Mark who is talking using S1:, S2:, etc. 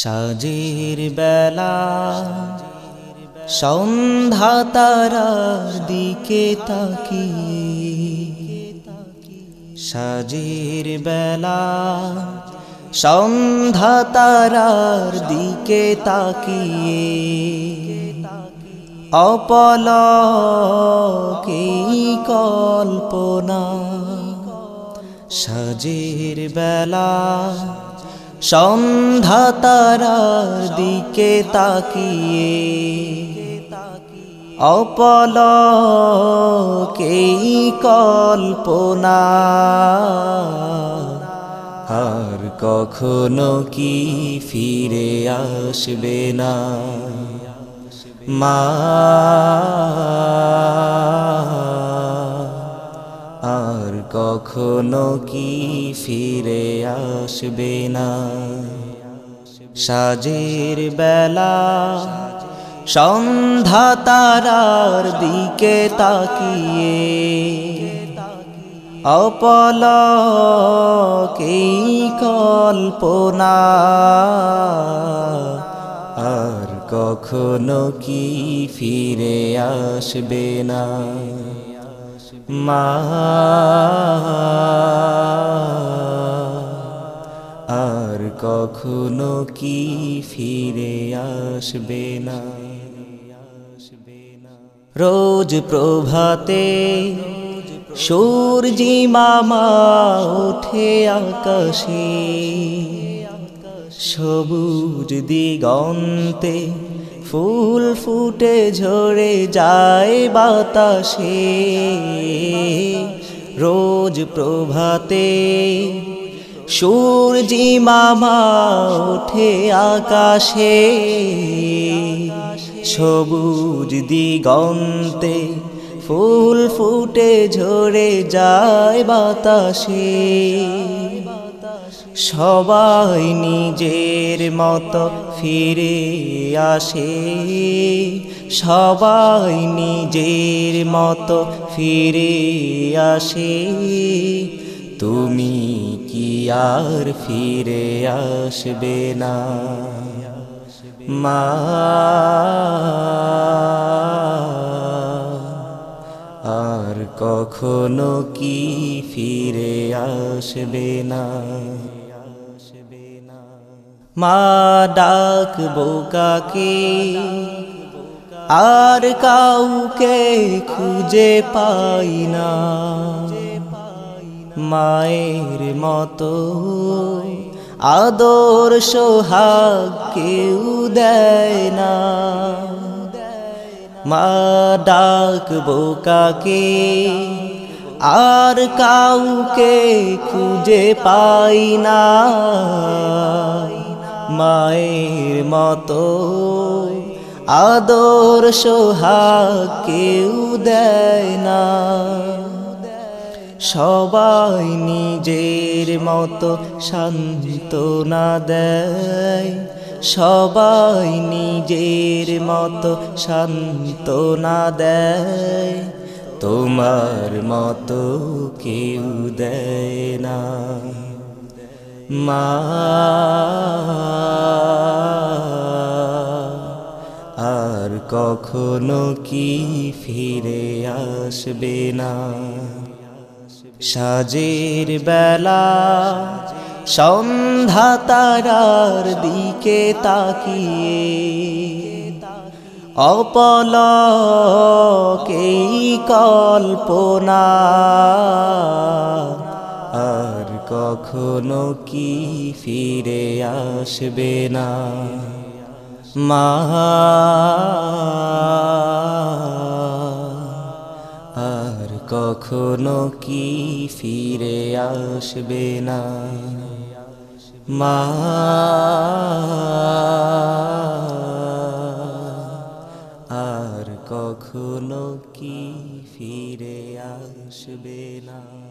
S1: সাজের বেলা, সন্ধ্যা তারার দিকে তাকিয়ে, সাজের বেলা, সন্ধ্যা তারার দিকে তাকিয়ে অপলকেই কল্পনা, সাজের বেলা সন্ধ্যা তারার দিকে তাকিয়ে অপল অপলকেই কল্পনা। আর কখনো কি ফিরে আসবে না? মা কখনো কি ফিরে আসবে না? সাজের বেলা, সন্ধ্যা তারার দিকে তাকিয়ে অপলকেই কল্পনা। আর কখনো কি ফিরে আসবে না? আর কখনো কি ফিরে আসবে না? রোজ প্রভাতে সূর্যি মামা ওঠে আকাশে সবুজ দিগন্তে ফুল ফুটে ঝরে যায় বাতাসে। রোজ প্রভাতে সূর্যি মামা ওঠে আকাশে। সবুজ দিগন্তে ফুল ফুটে ঝরে যায় বাতাসে। সবাই নিজের মতো ফিরে আসে। সবাই নিজের মতো ফিরে আসে। তুমি কি আর ফিরে আসবে না? মা কখনো কি ফিরে আসবে না? মা ডাক বোকাকে আর কাউকে খুঁজে পাই না। মায়ের মতো আদর সোহাগ কেউ দেয় না। মা ডাক বোকাকে, আর কাউকে খুঁজে পাই না। মায়ের মতো আদর সোহাগ কেউ দেয় না। সবাই নিজের মতো সান্ত্বনা দেয়। সবাই নিজের মতো সান্ত্বনা দেয়। তোমার মতো কেউ দেয় না। মা, আর কখনো কি ফিরে আসবে না? সাজের বেলা সন্ধ্যা তারার দিকে তাকিয়ে অপলকেই কল্পনা। আর কখনো কি ফিরে আসবে না? মা কখনো কি ফিরে আসবে না? মা আর কখনো কি ফিরে আসবে না?